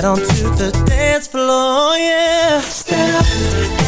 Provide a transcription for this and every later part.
Get onto the dance floor, yeah. Stand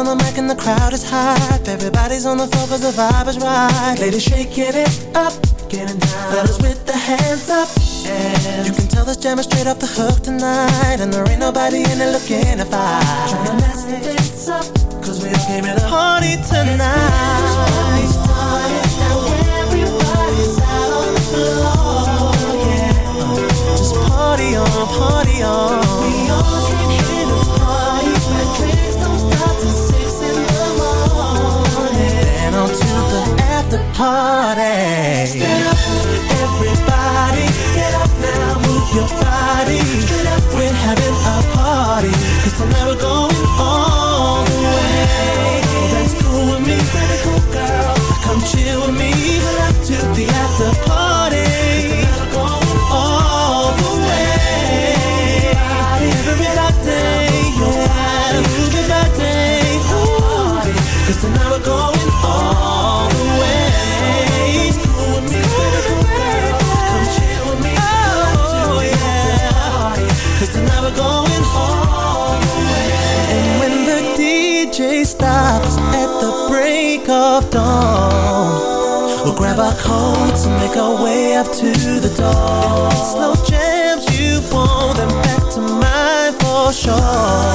on the mic and the crowd is hype. Everybody's on the floor cause the vibe is right. Ladies shaking it up, getting down. Fellas with the hands up. And you can tell this jam is straight off the hook tonight. And there ain't nobody in it looking to fight. Trying to mess this up, cause we all came here to party tonight. Everybody's out on the floor, yeah. Just party on, party on. We all party. Everybody, get up now, move your body. Straight up, we're having a party. Cause tonight we're going all the way. That's cool with me, pretty cool girl. Come chill with me, pull up to the after party. Dawn, we'll grab our coats and make our way up to the door. If slow jams you want, then back to mine for sure.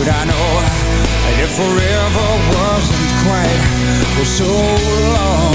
Should I know that it forever wasn't quite for so long?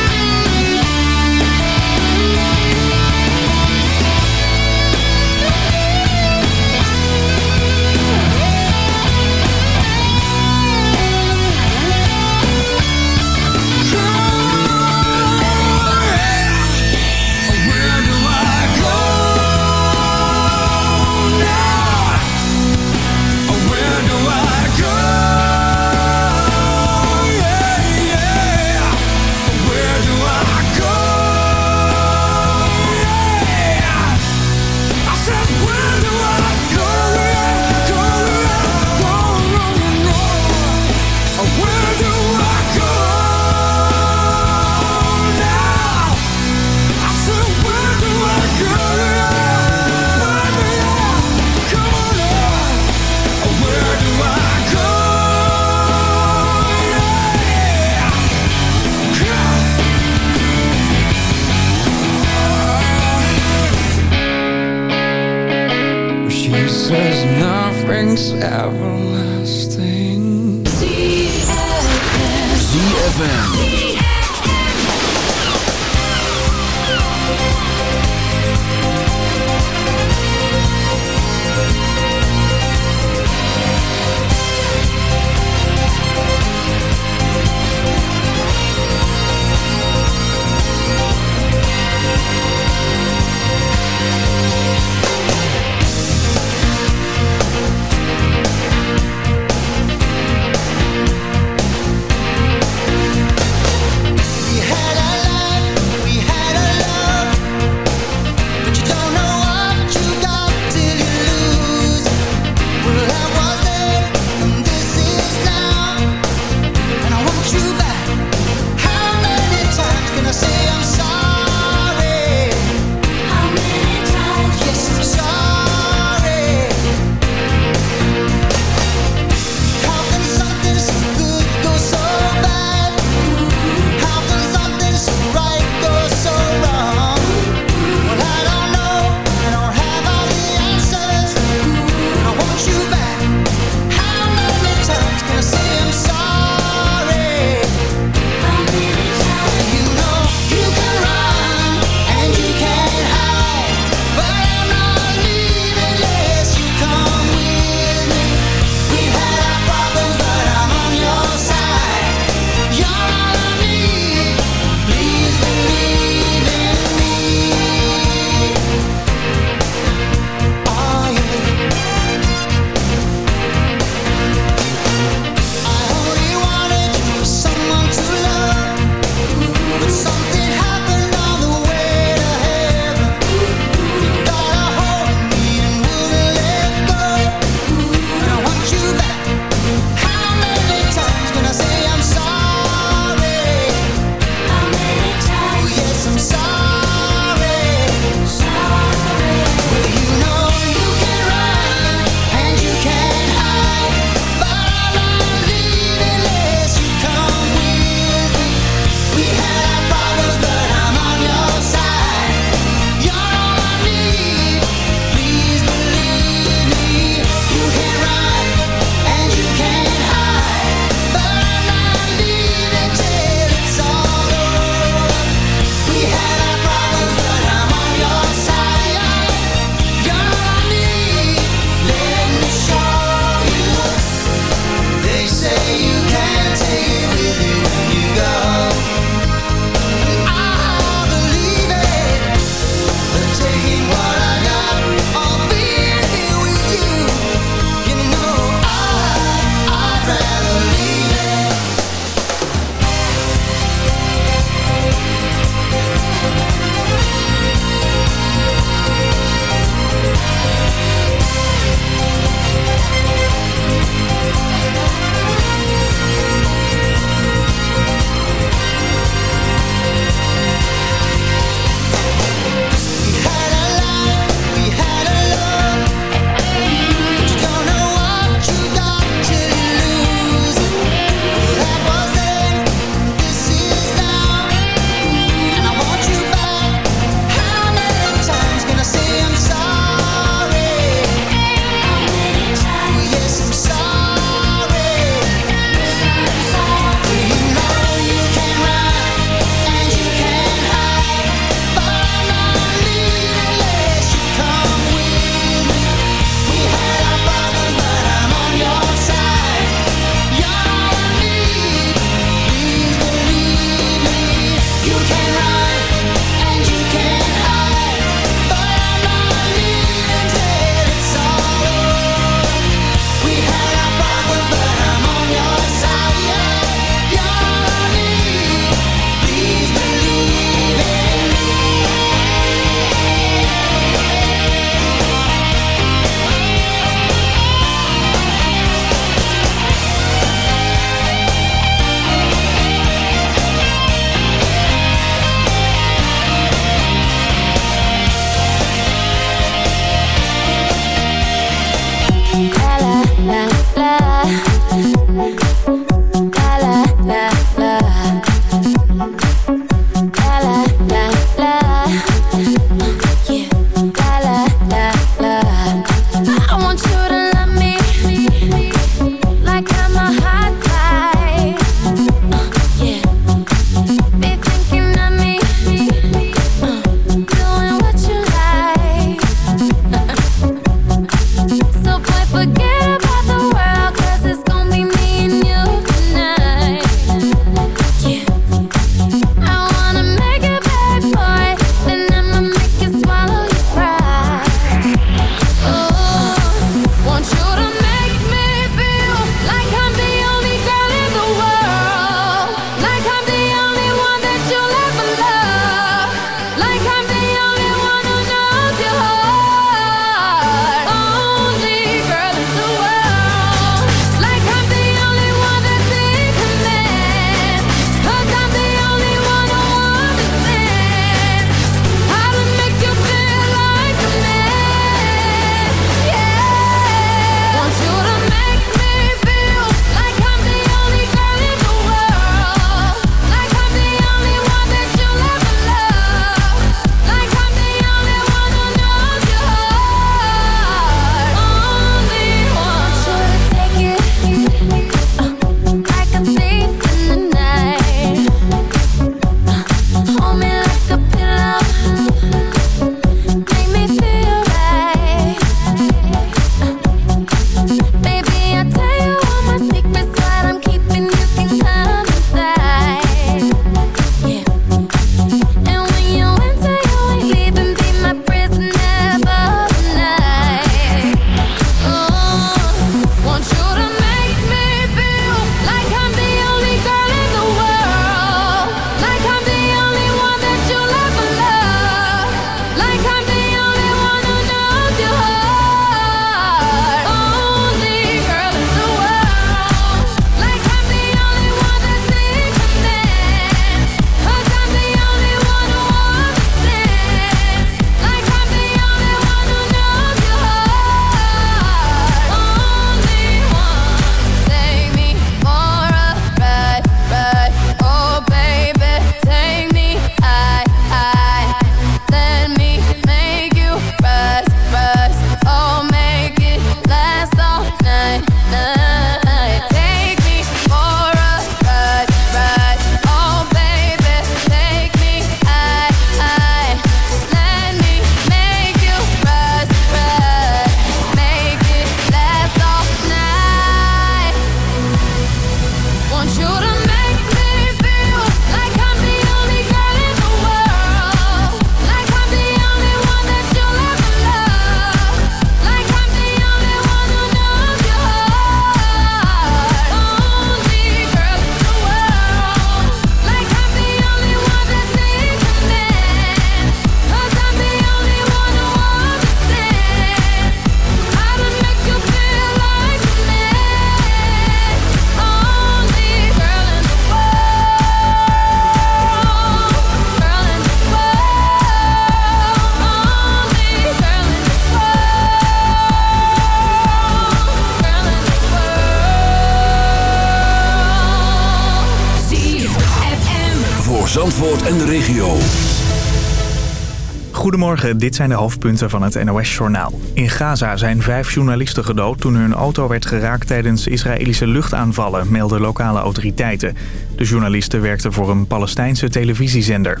Goedemorgen, dit zijn de hoofdpunten van het NOS-journaal. In Gaza zijn vijf journalisten gedood toen hun auto werd geraakt tijdens Israëlische luchtaanvallen, melden lokale autoriteiten. De journalisten werkten voor een Palestijnse televisiezender.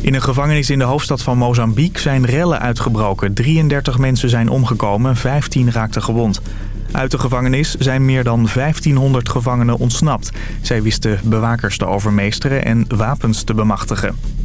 In een gevangenis in de hoofdstad van Mozambique zijn rellen uitgebroken. 33 mensen zijn omgekomen, 15 raakten gewond. Uit de gevangenis zijn meer dan 1500 gevangenen ontsnapt. Zij wisten bewakers te overmeesteren en wapens te bemachtigen.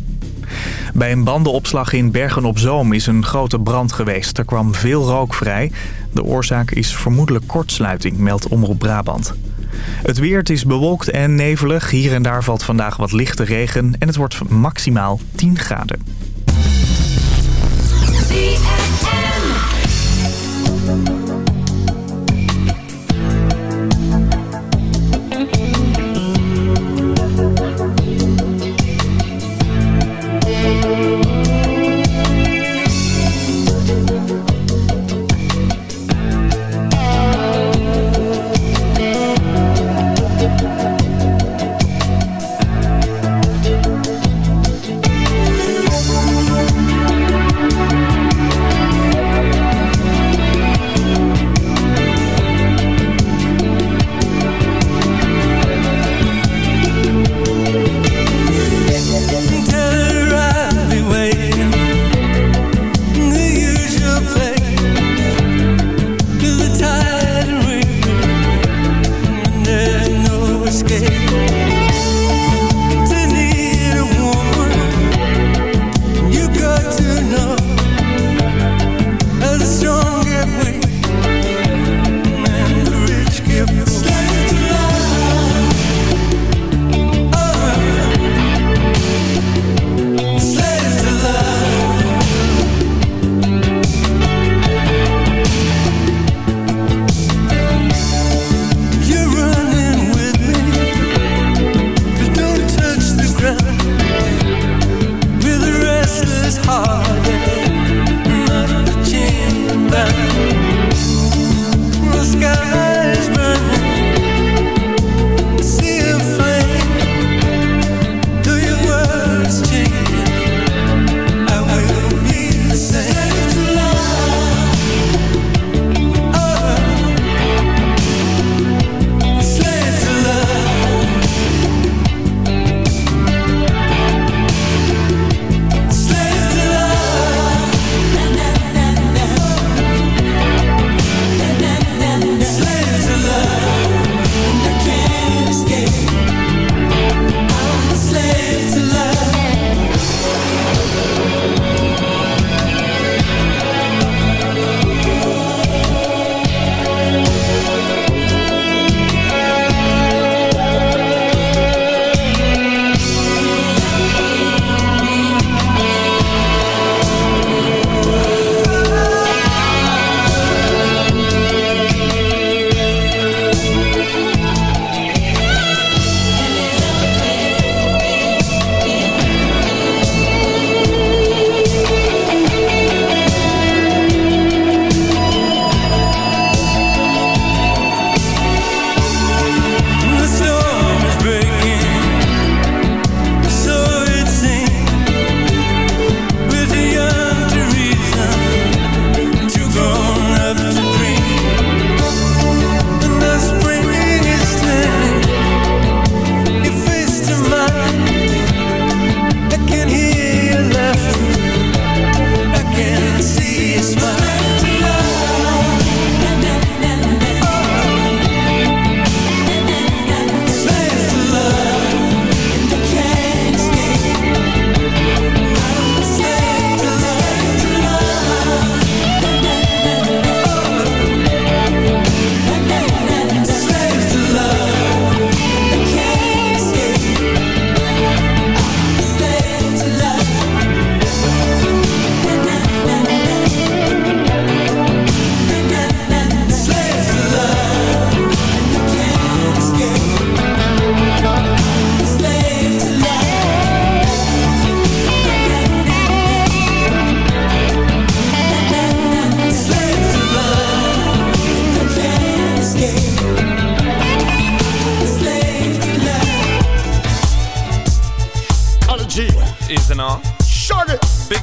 Bij een bandenopslag in Bergen-op-Zoom is een grote brand geweest. Er kwam veel rook vrij. De oorzaak is vermoedelijk kortsluiting, meldt Omroep Brabant. Het weer, het is bewolkt en nevelig. Hier en daar valt vandaag wat lichte regen en het wordt maximaal 10 graden.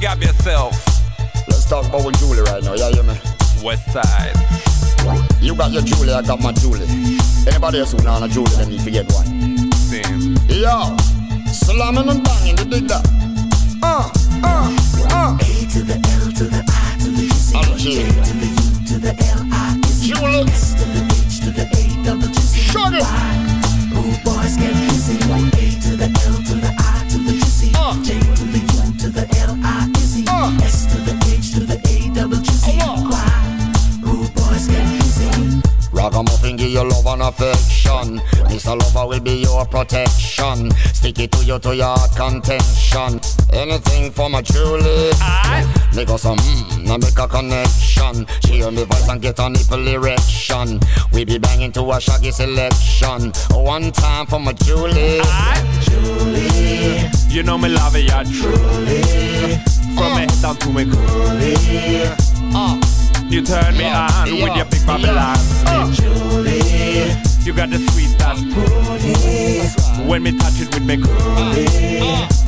Big up yourself. Let's talk about Julie right now. Yeah, you me. West side. You got your Julie, I got my Julie. Anybody else who know on a Julie, then need to get one. Same. Yo, slamming and banging, you dig that? Uh, uh, uh. A to the L to the I to the G. I'll J to the U to the L I Julie. S to the H to the A double G C. Shaggy. Rude boys get busy. A to the L to the I Ragamuffin give you love and affection. Mr. Lover will be your protection. Stick it to you to your contention. Anything for my Julie. Make us some mmm, now make a connection. She hear me voice and get a nipple erection. We be banging to a shaggy selection. One time for my Julie. Julie. You know me love it, yeah, truly. From me head down to me coolie. Uh, You turn me on with your big Babylon. Julie. You got the sweet that's. When me touch it with me coolie.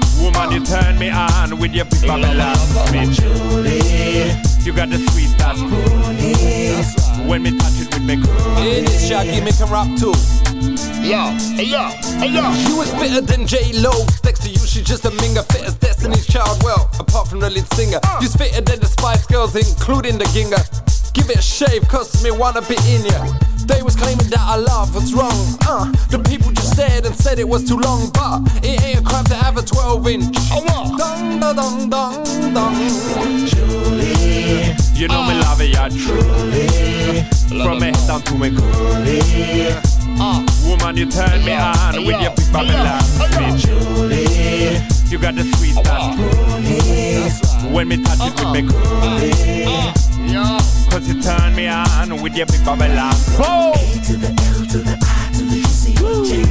Woman, you turn me on with your big Babylon Me Julie. You got the sweet that's pretty. When me touch it with me coolie. It is Shaggy, make him rap too. yo, hey yo, hey yo. You is fitter than J Lo. Next to you, she's just a minger. Fit as Destiny's Child. Well, apart from the lead singer, uh. you's fitter than the Spice Girls, including the Ginger. Give it a shave, cause me wanna be in ya. They was claiming that I love what's wrong. Uh, the people just stared and said it was too long, but it ain't a crime to have a 12 inch. Oh, Dong, da, dong, dong, dong. You know me love it, yeah, truly. From me head down to me coolie. Woman, you turn me on with your big Babylon Me Julie. You got the sweet that's pretty. When me touch it with me coolie. Cause you turn me on with your big Babylon Boom! to the L to the I to the G C J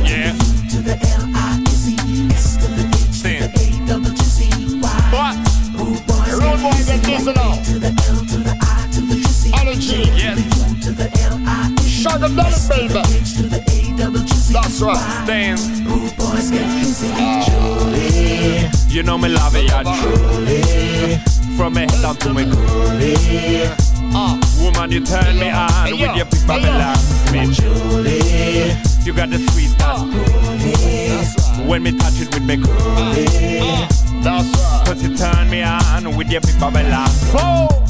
Yeah. to the L I Z S to the H to the A double G C Y. What? Rude boys Rude get boys busy. get busy now. To the L to the I to the G C Energy. Yes. U to the L I Z Shut them down, S to baby. That's right. Y. Stand. Rude ah. boys get busy. You know me love it, yeah, truly. From me head down to me coolie. Ah. Ah, woman, you turn me on with your big Babylon Me Julie. You got the sweet that's. When me touch it with me coolie. That's right. Cause you turn me on with your big Babylon Boom!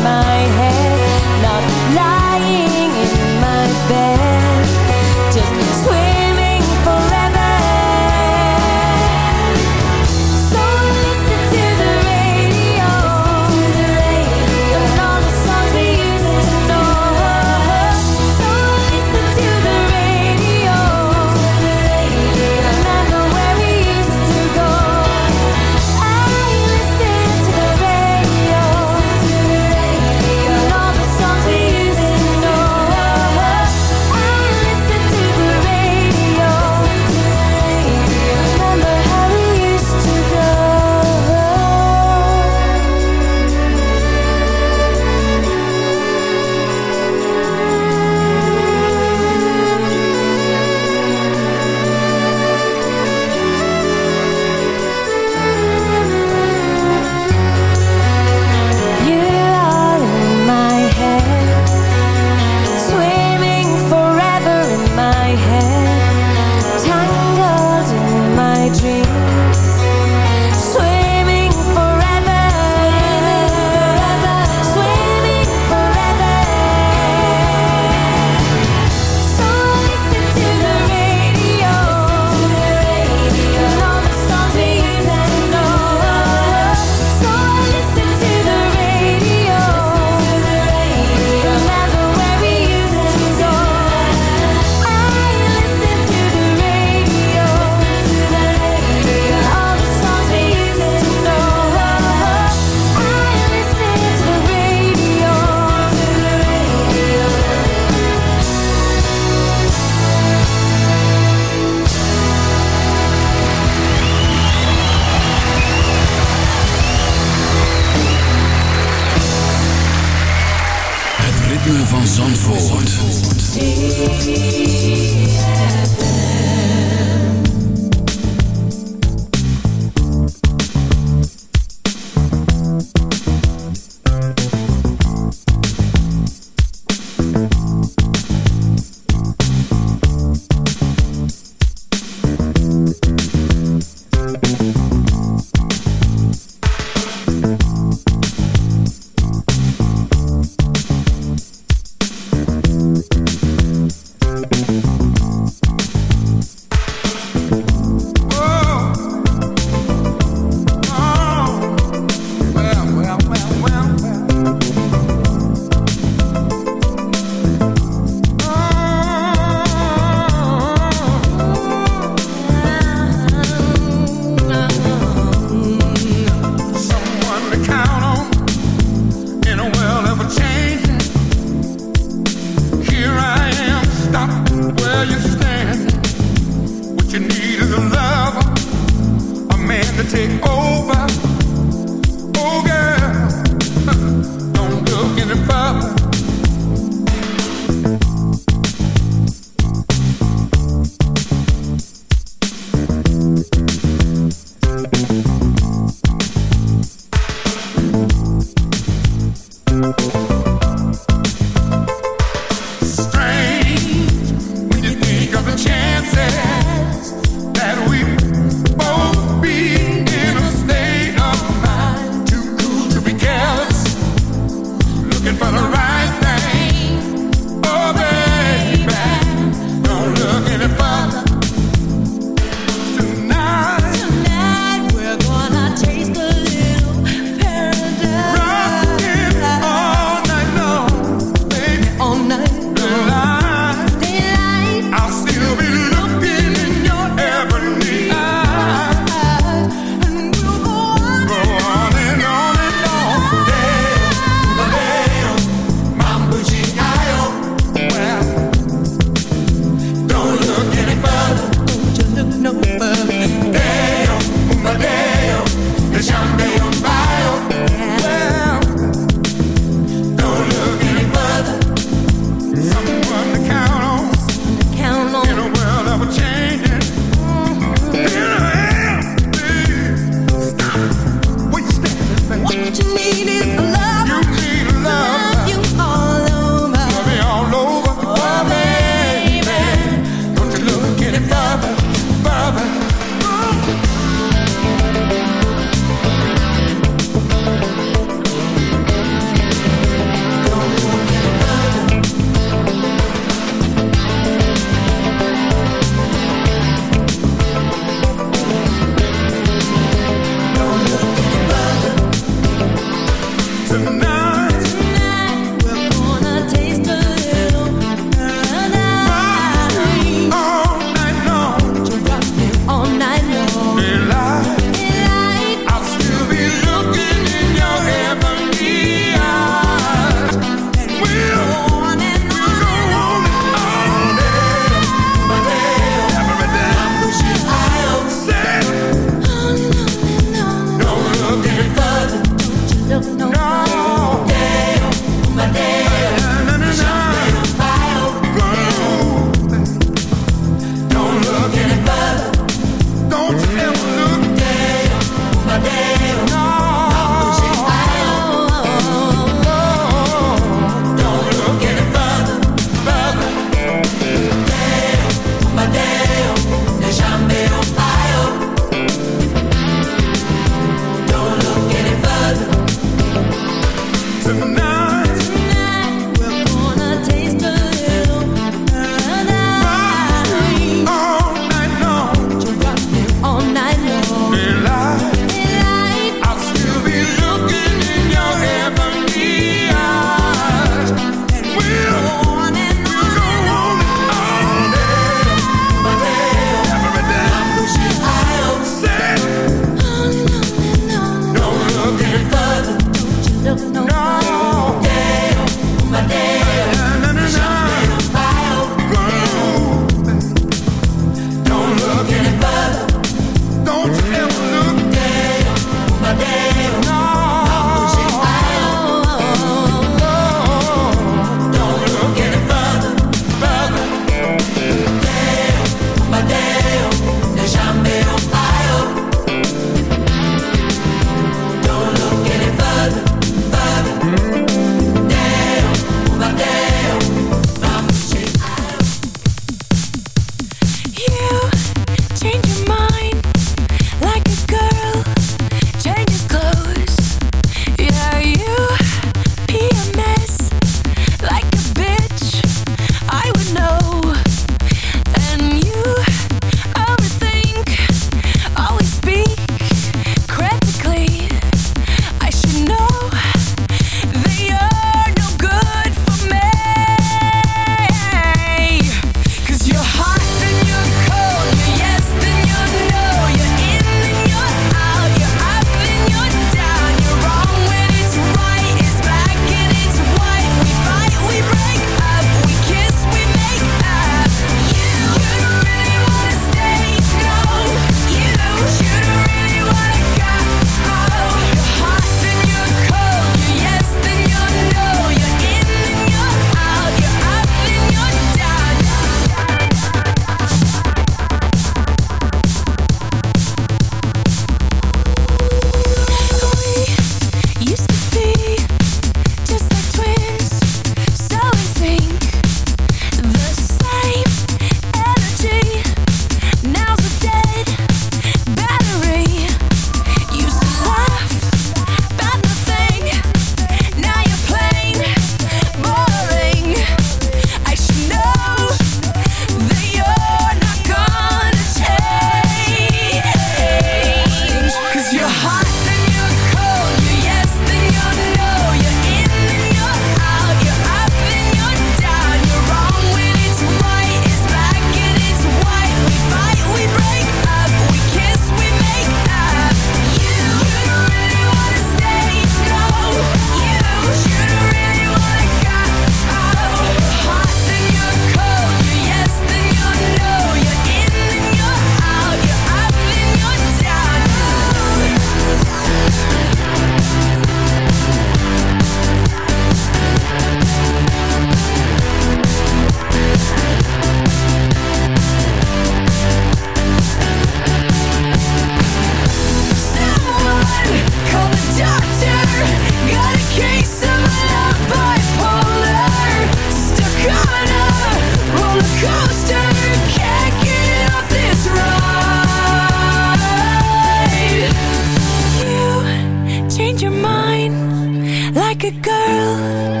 girl.